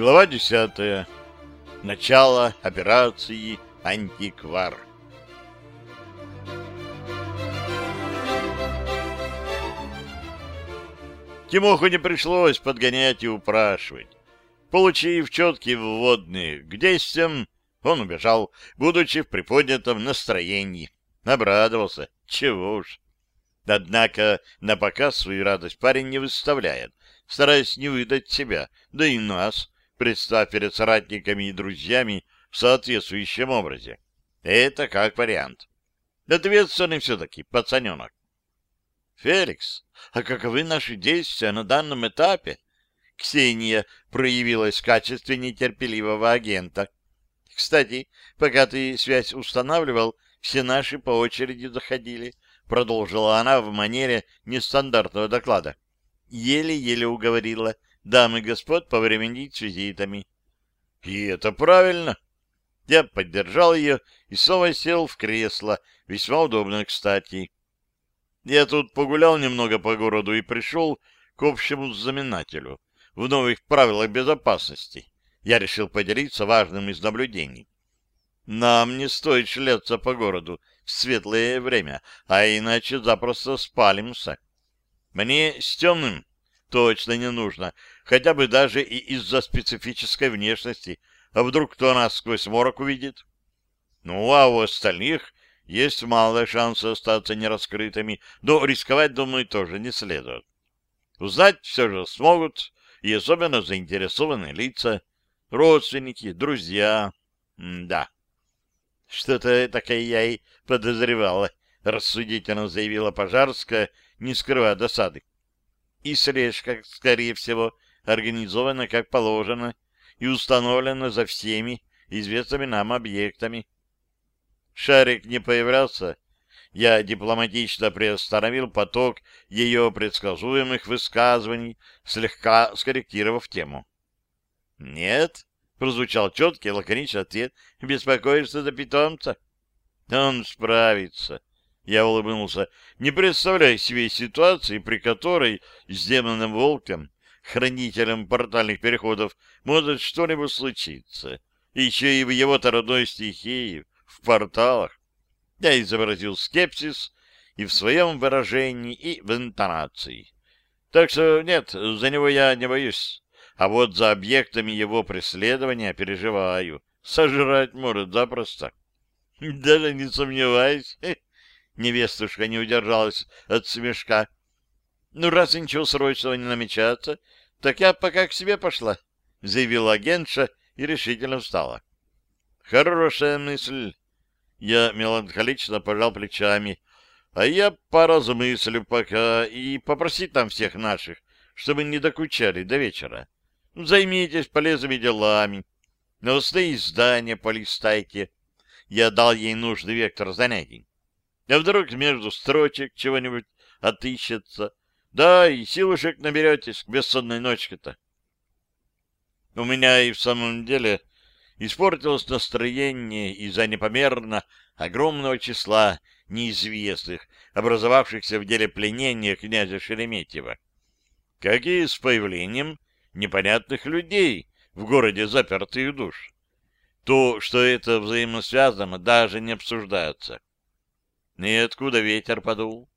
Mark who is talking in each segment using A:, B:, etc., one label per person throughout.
A: Глава десятая. Начало операции «Антиквар». Тимоху не пришлось подгонять и упрашивать. Получив четкие вводные к действиям, он убежал, будучи в приподнятом настроении. Обрадовался. Чего уж. Однако на показ свою радость парень не выставляет, стараясь не выдать себя, да и нас, представь перед соратниками и друзьями в соответствующем образе. Это как вариант. Ответственный все-таки пацаненок. Феликс, а каковы наши действия на данном этапе? Ксения проявилась в качестве нетерпеливого агента. Кстати, пока ты связь устанавливал, все наши по очереди заходили, продолжила она в манере нестандартного доклада. Еле-еле уговорила дам и господ повременить с визитами. И это правильно. Я поддержал ее и снова сел в кресло, весьма удобно, кстати. Я тут погулял немного по городу и пришел к общему знаменателю в новых правилах безопасности. Я решил поделиться важным из наблюдений. Нам не стоит шляться по городу в светлое время, а иначе запросто спалимся. Мне с темным точно не нужно, хотя бы даже и из-за специфической внешности. А вдруг кто нас сквозь морок увидит? Ну, а у остальных есть мало шанса остаться нераскрытыми, но рисковать, думаю, тоже не следует. Узнать все же смогут, и особенно заинтересованные лица, родственники, друзья. М да. Что-то такое я и подозревала, рассудительно заявила Пожарская, не скрывая досады. И слежка, скорее всего, организована как положено и установлена за всеми известными нам объектами. Шарик не появлялся. Я дипломатично приостановил поток ее предсказуемых высказываний, слегка скорректировав тему. — Нет, — прозвучал четкий лаконичный ответ, — беспокоишься за питомца? — Он справится. Я улыбнулся. Не представляю себе ситуации, при которой с демоном волком, хранителем портальных переходов, может что-нибудь случиться. Еще и в его-то родной стихии, в порталах. Я изобразил скепсис и в своем выражении, и в интонации. Так что нет, за него я не боюсь. А вот за объектами его преследования переживаю. Сожрать может запросто. Даже не сомневаюсь. Невестушка не удержалась от смешка. Ну, раз ничего срочного не намечается, так я пока к себе пошла, — заявила агентша и решительно встала. Хорошая мысль. Я меланхолично пожал плечами. А я поразмыслю пока и попросить там всех наших, чтобы не докучали до вечера. Займитесь полезными делами. Новостные издания полистайте. Я дал ей нужный вектор занятий. А вдруг между строчек чего-нибудь отыщется? Да, и силушек наберетесь к бессонной ночке-то. У меня и в самом деле испортилось настроение из-за непомерно огромного числа неизвестных, образовавшихся в деле пленения князя Шереметьева, как и с появлением непонятных людей в городе запертых душ. То, что это взаимосвязано, даже не обсуждается. И откуда ветер подул?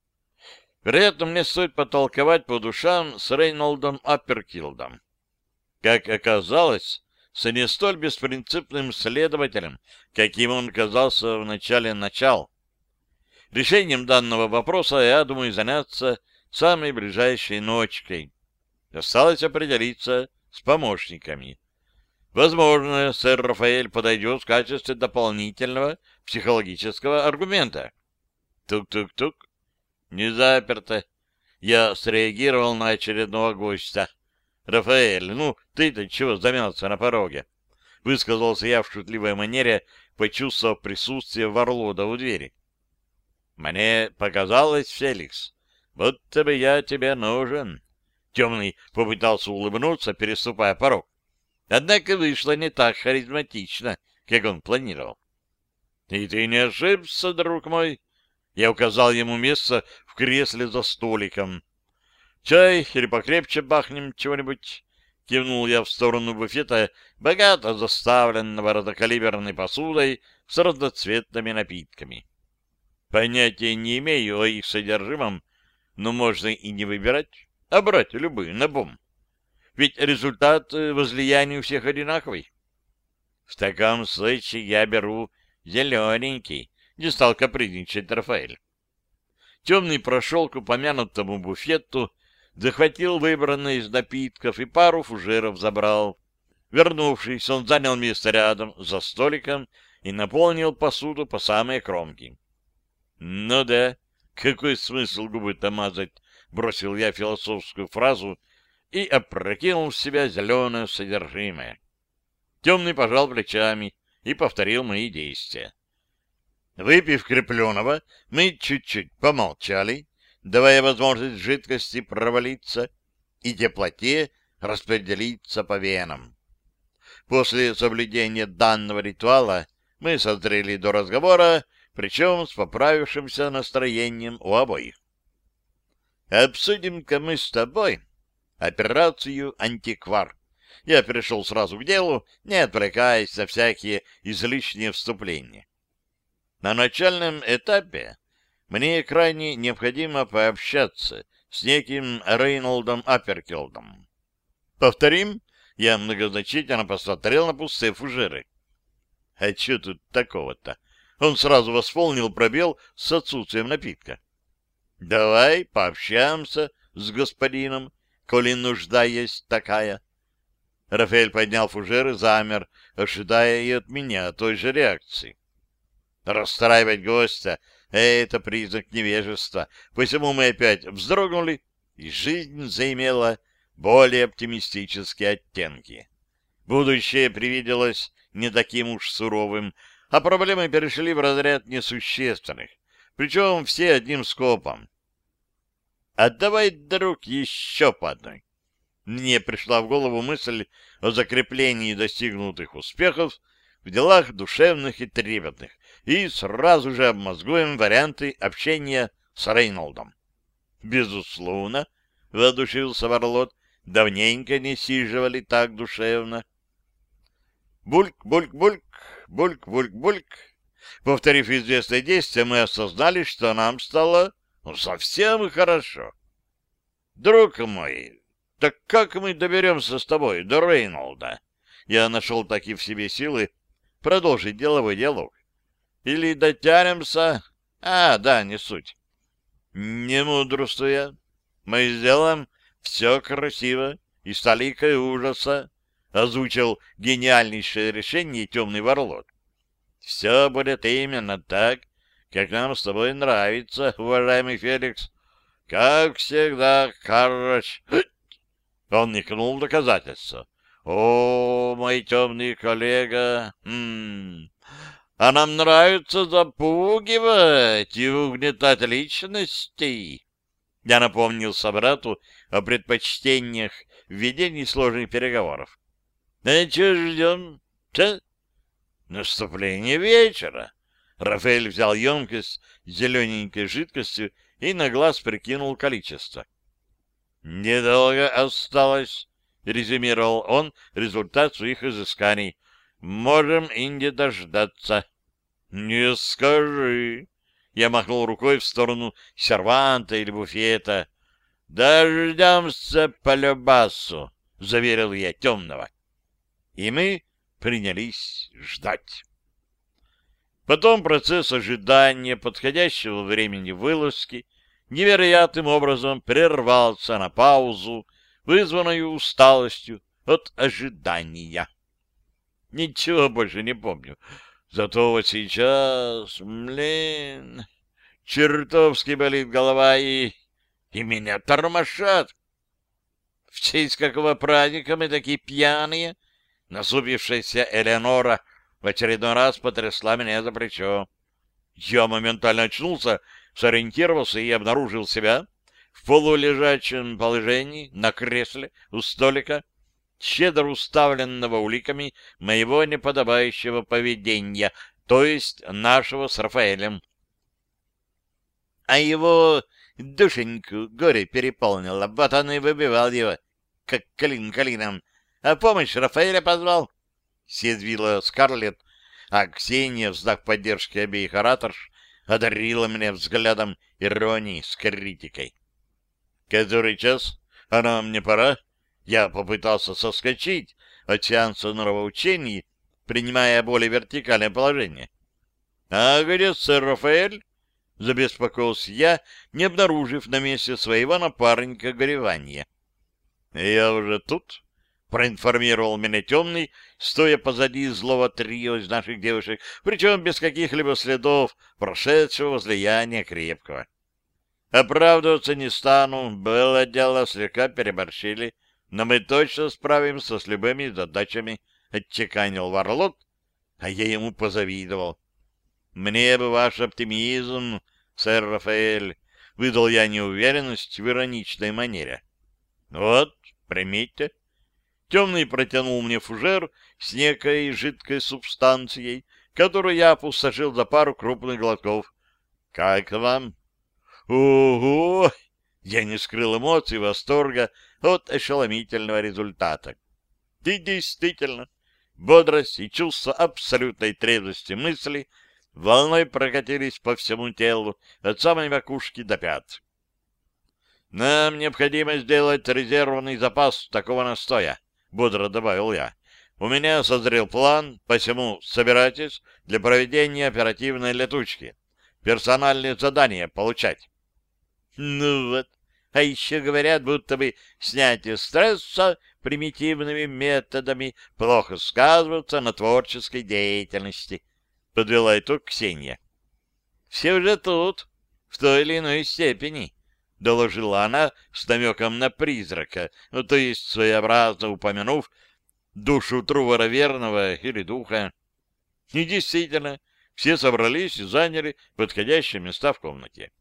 A: Вероятно, мне стоит потолковать по душам с Рейнолдом Апперкилдом. Как оказалось, с не столь беспринципным следователем, каким он казался в начале начал. Решением данного вопроса я думаю заняться самой ближайшей ночкой. Осталось определиться с помощниками. Возможно, сэр Рафаэль подойдет в качестве дополнительного психологического аргумента. Тук-тук-тук. Не заперто. Я среагировал на очередного гостя. «Рафаэль, ну ты-то чего замялся на пороге?» Высказался я в шутливой манере, почувствовав присутствие Варлода у двери. «Мне показалось, Феликс, будто бы я тебе нужен». Темный попытался улыбнуться, переступая порог. Однако вышло не так харизматично, как он планировал. «И ты не ошибся, друг мой?» Я указал ему место в кресле за столиком. Чай или покрепче бахнем чего-нибудь? — кивнул я в сторону буфета, богато заставленного разнокалиберной посудой с разноцветными напитками. Понятия не имею о их содержимом, но можно и не выбирать, а брать любые, на бом. Ведь результат э, возлияния у всех одинаковый. В таком случае я беру зелененький, не стал капризничать Рафаэль. Темный прошел к упомянутому буфету, захватил выбранные из напитков и пару фужеров забрал. Вернувшись, он занял место рядом, за столиком, и наполнил посуду по самой кромке. — Ну да, какой смысл губы-то мазать? — бросил я философскую фразу и опрокинул в себя зеленое содержимое. Темный пожал плечами и повторил мои действия. Выпив крепленого, мы чуть-чуть помолчали, давая возможность жидкости провалиться и теплоте распределиться по венам. После соблюдения данного ритуала мы созрели до разговора, причем с поправившимся настроением у обоих. «Обсудим-ка мы с тобой операцию «Антиквар». Я перешел сразу к делу, не отвлекаясь на всякие излишние вступления. На начальном этапе мне крайне необходимо пообщаться с неким Рейнолдом Аперкелдом. Повторим, я многозначительно посмотрел на пустые фужеры. А что тут такого-то? Он сразу восполнил пробел с отсутствием напитка. Давай пообщаемся с господином, коли нужда есть такая. Рафаэль поднял фужер и замер, ожидая и от меня той же реакции. Расстраивать гостя — это признак невежества, посему мы опять вздрогнули, и жизнь заимела более оптимистические оттенки. Будущее привиделось не таким уж суровым, а проблемы перешли в разряд несущественных, причем все одним скопом. А давай, друг, еще по одной. Мне пришла в голову мысль о закреплении достигнутых успехов в делах душевных и трепетных, и сразу же обмозгуем варианты общения с Рейнолдом. Безусловно, воодушевился Варлот, давненько не сиживали так душевно. Бульк, бульк, бульк, бульк, бульк, бульк. Повторив известное действие, мы осознали, что нам стало ну, совсем хорошо. Друг мой, так как мы доберемся с тобой до Рейнолда? Я нашел таки в себе силы продолжить деловой диалог. Или дотянемся? А, да, не суть. Не мудрствуя, мы сделаем все красиво и с ужаса, озвучил гениальнейшее решение темный ворлот. Все будет именно так, как нам с тобой нравится, уважаемый Феликс. Как всегда, хорош. Он никнул доказательства. О, мой темный коллега, м -м, а нам нравится запугивать и угнетать личностей. Я напомнил собрату о предпочтениях в ведении сложных переговоров. — А что ждем? Наступление вечера. Рафаэль взял емкость с зелененькой жидкостью и на глаз прикинул количество. — Недолго осталось, — резюмировал он результат своих изысканий. — Можем и не дождаться. — Не скажи. Я махнул рукой в сторону серванта или буфета. — Дождемся по любасу, — заверил я темного. И мы принялись ждать. Потом процесс ожидания подходящего времени вылазки невероятным образом прервался на паузу, вызванную усталостью от ожидания. Ничего больше не помню. Зато вот сейчас, блин, чертовски болит голова и... и меня тормошат. В честь какого праздника мы такие пьяные? Насупившаяся Элеонора в очередной раз потрясла меня за плечо. Я моментально очнулся, сориентировался и обнаружил себя в полулежачем положении на кресле у столика, щедро уставленного уликами моего неподобающего поведения, то есть нашего с Рафаэлем. А его душеньку горе переполнило, вот он и выбивал его, как клин клином, А помощь Рафаэля позвал? Съязвила Скарлетт, а Ксения в знак поддержки обеих ораторш одарила меня взглядом иронии с критикой. «Который час? Она мне пора?» Я попытался соскочить от сеанса нравоучений, принимая более вертикальное положение. «А где сэр Рафаэль?» — забеспокоился я, не обнаружив на месте своего напарника горевания. «Я уже тут», — проинформировал меня темный, стоя позади злого трио из наших девушек, причем без каких-либо следов прошедшего возлияния крепкого. Оправдываться не стану, было дело, слегка переборщили, но мы точно справимся с любыми задачами, — отчеканил Варлот, а я ему позавидовал. Мне бы ваш оптимизм, сэр Рафаэль, — выдал я неуверенность в ироничной манере. — Вот, примите. Темный протянул мне фужер с некой жидкой субстанцией, которую я опустошил за пару крупных глотков. — Как вам? Ого! Я не скрыл эмоций восторга от ошеломительного результата. И действительно, бодрость и чувство абсолютной трезвости мысли волной прокатились по всему телу, от самой макушки до пят. «Нам необходимо сделать резервный запас такого настоя», — бодро добавил я. «У меня созрел план, посему собирайтесь для проведения оперативной летучки. Персональные задания получать». Ну вот, а еще говорят, будто бы снятие стресса примитивными методами плохо сказывается на творческой деятельности, — подвела итог Ксения. — Все уже тут, в той или иной степени, — доложила она с намеком на призрака, ну, то есть своеобразно упомянув душу Трувора Верного или духа. И действительно, все собрались и заняли подходящие места в комнате.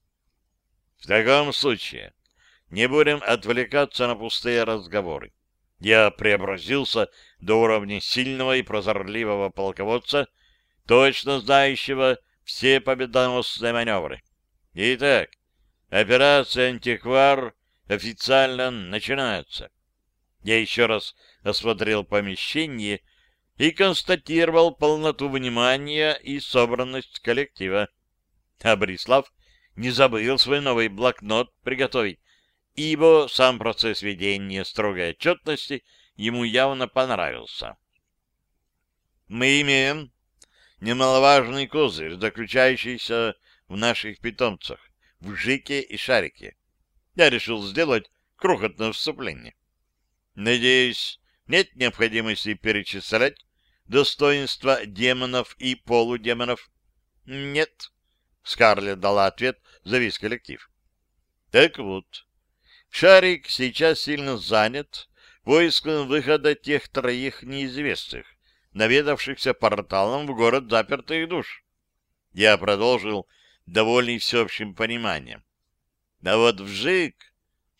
A: В таком случае не будем отвлекаться на пустые разговоры. Я преобразился до уровня сильного и прозорливого полководца, точно знающего все победоносные маневры. Итак, операция «Антиквар» официально начинается. Я еще раз осмотрел помещение и констатировал полноту внимания и собранность коллектива. А Борислав не забыл свой новый блокнот приготовить, ибо сам процесс ведения строгой отчетности ему явно понравился. Мы имеем немаловажный козырь, заключающийся в наших питомцах, в Жике и Шарике. Я решил сделать крохотное вступление. Надеюсь, нет необходимости перечислять достоинства демонов и полудемонов? Нет. Скарлетт дала ответ за весь коллектив. Так вот, Шарик сейчас сильно занят поиском выхода тех троих неизвестных, наведавшихся порталом в город запертых душ. Я продолжил, довольный всеобщим пониманием. А вот Вжик...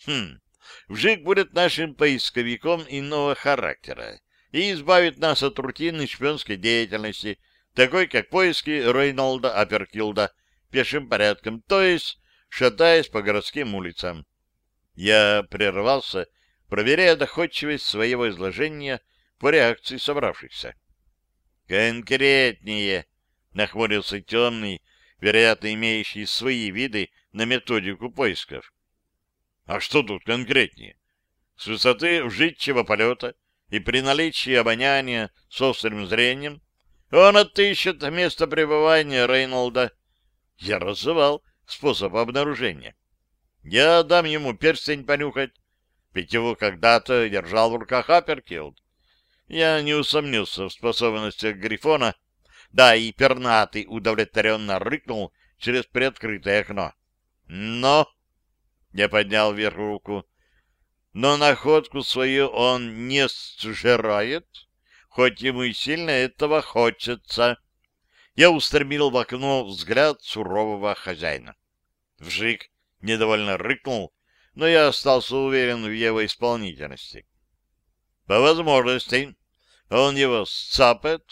A: Хм, Вжик будет нашим поисковиком иного характера и избавит нас от рутинной шпионской деятельности, такой как поиски Рейнолда Аперкилда пешим порядком, то есть шатаясь по городским улицам. Я прервался, проверяя доходчивость своего изложения по реакции собравшихся. «Конкретнее!» — нахмурился темный, вероятно, имеющий свои виды на методику поисков. «А что тут конкретнее? С высоты вжитчего полета и при наличии обоняния с острым зрением он отыщет место пребывания Рейнолда я раззывал способ обнаружения. Я дам ему перстень понюхать, ведь его когда-то держал в руках Аперкилд. Я не усомнился в способностях Грифона, да и пернатый удовлетворенно рыкнул через приоткрытое окно. Но... Я поднял вверх руку. Но находку свою он не сжирает, хоть ему и сильно этого хочется я устремил в окно взгляд сурового хозяина. Вжик недовольно рыкнул, но я остался уверен в его исполнительности. По возможности он его сцапает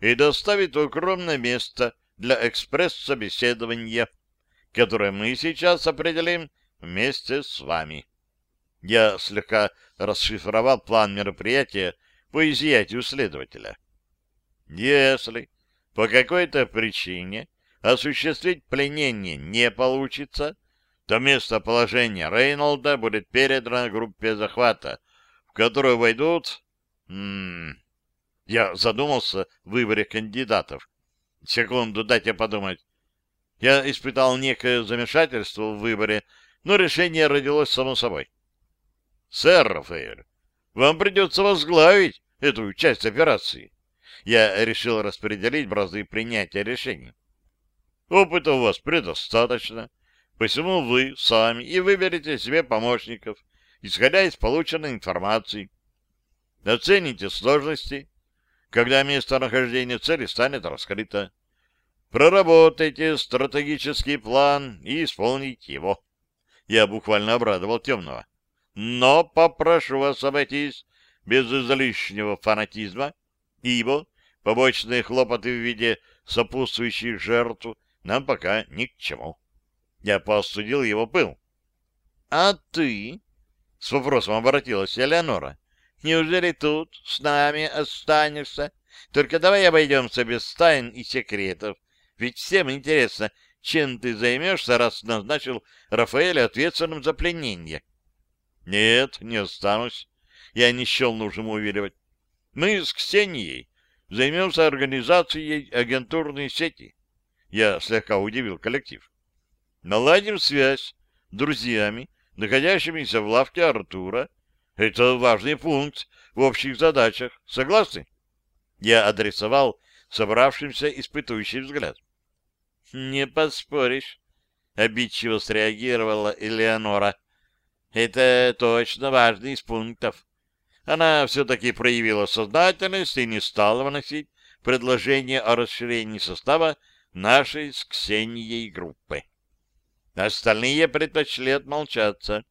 A: и доставит в укромное место для экспресс-собеседования, которое мы сейчас определим вместе с вами. Я слегка расшифровал план мероприятия, по изъятию следователя. Если по какой-то причине осуществить пленение не получится, то местоположение Рейнолда будет передано группе захвата, в которую войдут... М -м -м. Я задумался в выборе кандидатов. Секунду, дайте подумать. Я испытал некое замешательство в выборе, но решение родилось само собой. Сэр Рафаэль, вам придется возглавить эту часть операции. Я решил распределить бразы принятия решений. Опыта у вас предостаточно, посему вы сами и выберете себе помощников, исходя из полученной информации. Оцените сложности, когда местонахождение цели станет раскрыто. Проработайте стратегический план и исполните его. Я буквально обрадовал темного. Но попрошу вас обойтись без излишнего фанатизма, ибо побочные хлопоты в виде сопутствующих жертв нам пока ни к чему. Я поостудил его пыл. — А ты? — с вопросом обратилась Элеонора. — Неужели тут с нами останешься? Только давай обойдемся без тайн и секретов. Ведь всем интересно, чем ты займешься, раз назначил Рафаэля ответственным за пленение. — Нет, не останусь. Я не счел нужным уверивать. Мы с Ксенией займемся организацией агентурной сети. Я слегка удивил коллектив. Наладим связь с друзьями, находящимися в лавке Артура. Это важный пункт в общих задачах. Согласны? Я адресовал собравшимся испытующий взгляд. — Не поспоришь, — обидчиво среагировала Элеонора. — Это точно важный из пунктов. Она все-таки проявила сознательность и не стала выносить предложение о расширении состава нашей с Ксенией группы. Остальные предпочли отмолчаться.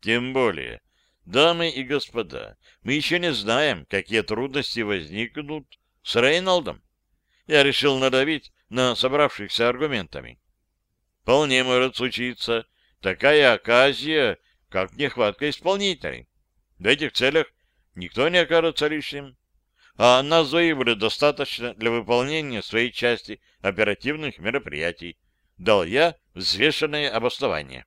A: Тем более, дамы и господа, мы еще не знаем, какие трудности возникнут с Рейнолдом. Я решил надавить на собравшихся аргументами. Вполне может случиться такая оказия, как нехватка исполнителей. В этих целях никто не окажется лишним а нас двоих достаточно для выполнения своей части оперативных мероприятий. Дал я взвешенное обоснование.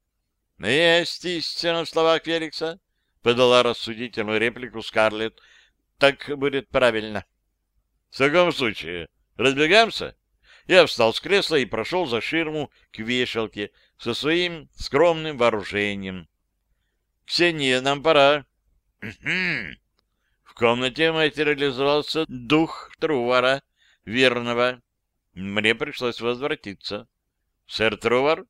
A: — Есть истина в словах Феликса, — подала рассудительную реплику Скарлетт. — Так будет правильно. — В таком случае разбегаемся? Я встал с кресла и прошел за ширму к вешалке со своим скромным вооружением. — Ксения, нам пора. — комнате материализовался дух Трувара, верного. Мне пришлось возвратиться. Сэр Трувар?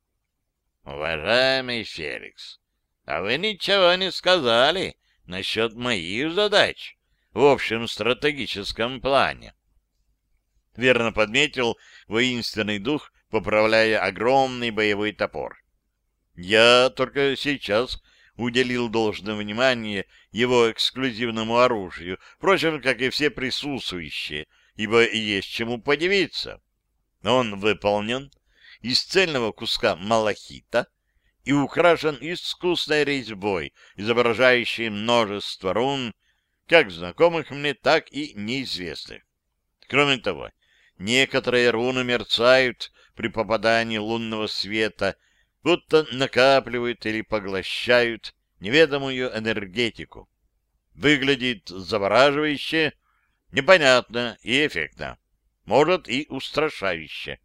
A: Уважаемый Феликс, а вы ничего не сказали насчет моих задач в общем стратегическом плане. Верно подметил воинственный дух, поправляя огромный боевой топор. Я только сейчас уделил должное внимание его эксклюзивному оружию, впрочем, как и все присутствующие, ибо есть чему подивиться. Он выполнен из цельного куска малахита и украшен искусной резьбой, изображающей множество рун, как знакомых мне, так и неизвестных. Кроме того, некоторые руны мерцают при попадании лунного света, будто накапливают или поглощают неведомую энергетику. Выглядит завораживающе, непонятно и эффектно. Может и устрашающе.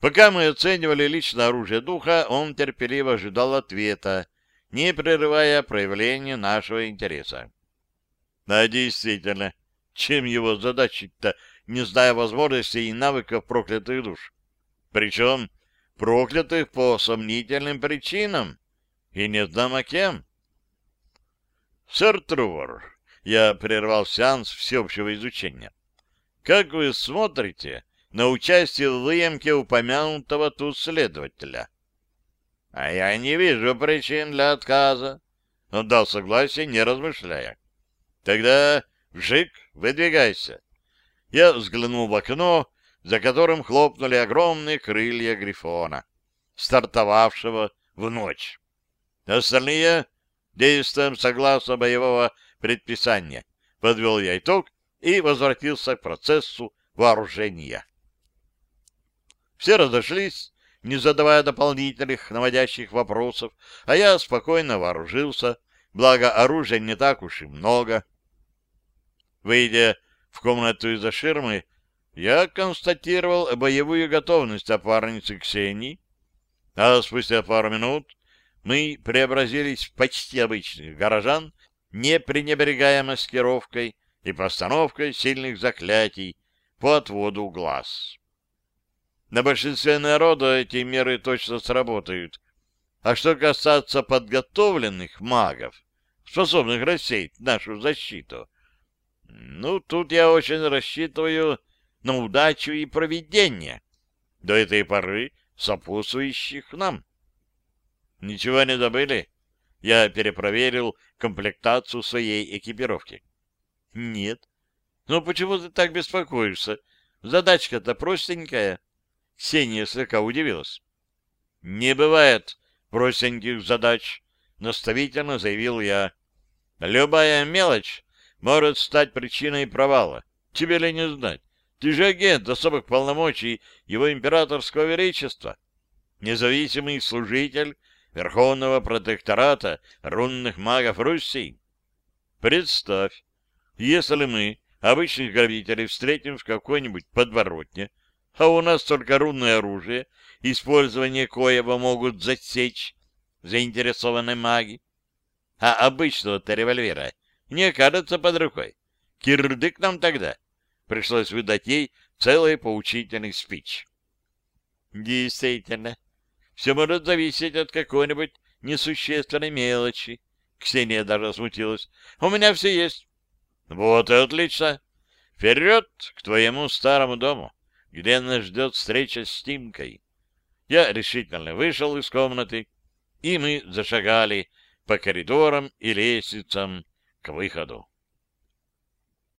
A: Пока мы оценивали личное оружие духа, он терпеливо ожидал ответа, не прерывая проявления нашего интереса. А действительно, чем его задачить-то, не зная возможностей и навыков проклятых душ? Причем проклятых по сомнительным причинам и не знамо кем. Сэр Трувор, я прервал сеанс всеобщего изучения. Как вы смотрите на участие в выемке упомянутого тут следователя? А я не вижу причин для отказа. Он дал согласие, не размышляя. Тогда, вжик, выдвигайся. Я взглянул в окно, за которым хлопнули огромные крылья Грифона, стартовавшего в ночь. Остальные действуем согласно боевого предписания. Подвел я итог и возвратился к процессу вооружения. Все разошлись, не задавая дополнительных наводящих вопросов, а я спокойно вооружился, благо оружия не так уж и много. Выйдя в комнату из-за ширмы, я констатировал боевую готовность опарницы Ксении, а спустя пару минут мы преобразились в почти обычных горожан, не пренебрегая маскировкой и постановкой сильных заклятий по отводу глаз. На большинстве народа эти меры точно сработают. А что касается подготовленных магов, способных рассеять нашу защиту, ну, тут я очень рассчитываю на удачу и проведение до этой поры сопутствующих нам. Ничего не забыли? Я перепроверил комплектацию своей экипировки. Нет. Ну, почему ты так беспокоишься? Задачка-то простенькая. Ксения слегка удивилась. Не бывает простеньких задач, наставительно заявил я. Любая мелочь может стать причиной провала. Тебе ли не знать? Ты же агент особых полномочий его императорского величества, независимый служитель Верховного протектората рунных магов Руси. Представь, если мы, обычных грабителей, встретим в какой-нибудь подворотне, а у нас только рунное оружие, использование коего могут засечь заинтересованные маги, а обычного-то револьвера не окажется под рукой. Кирдык нам тогда. Пришлось выдать ей целый поучительный спич. Действительно, все может зависеть от какой-нибудь несущественной мелочи. Ксения даже смутилась. У меня все есть. Вот и отлично. Вперед к твоему старому дому, где нас ждет встреча с Тимкой. Я решительно вышел из комнаты, и мы зашагали по коридорам и лестницам к выходу.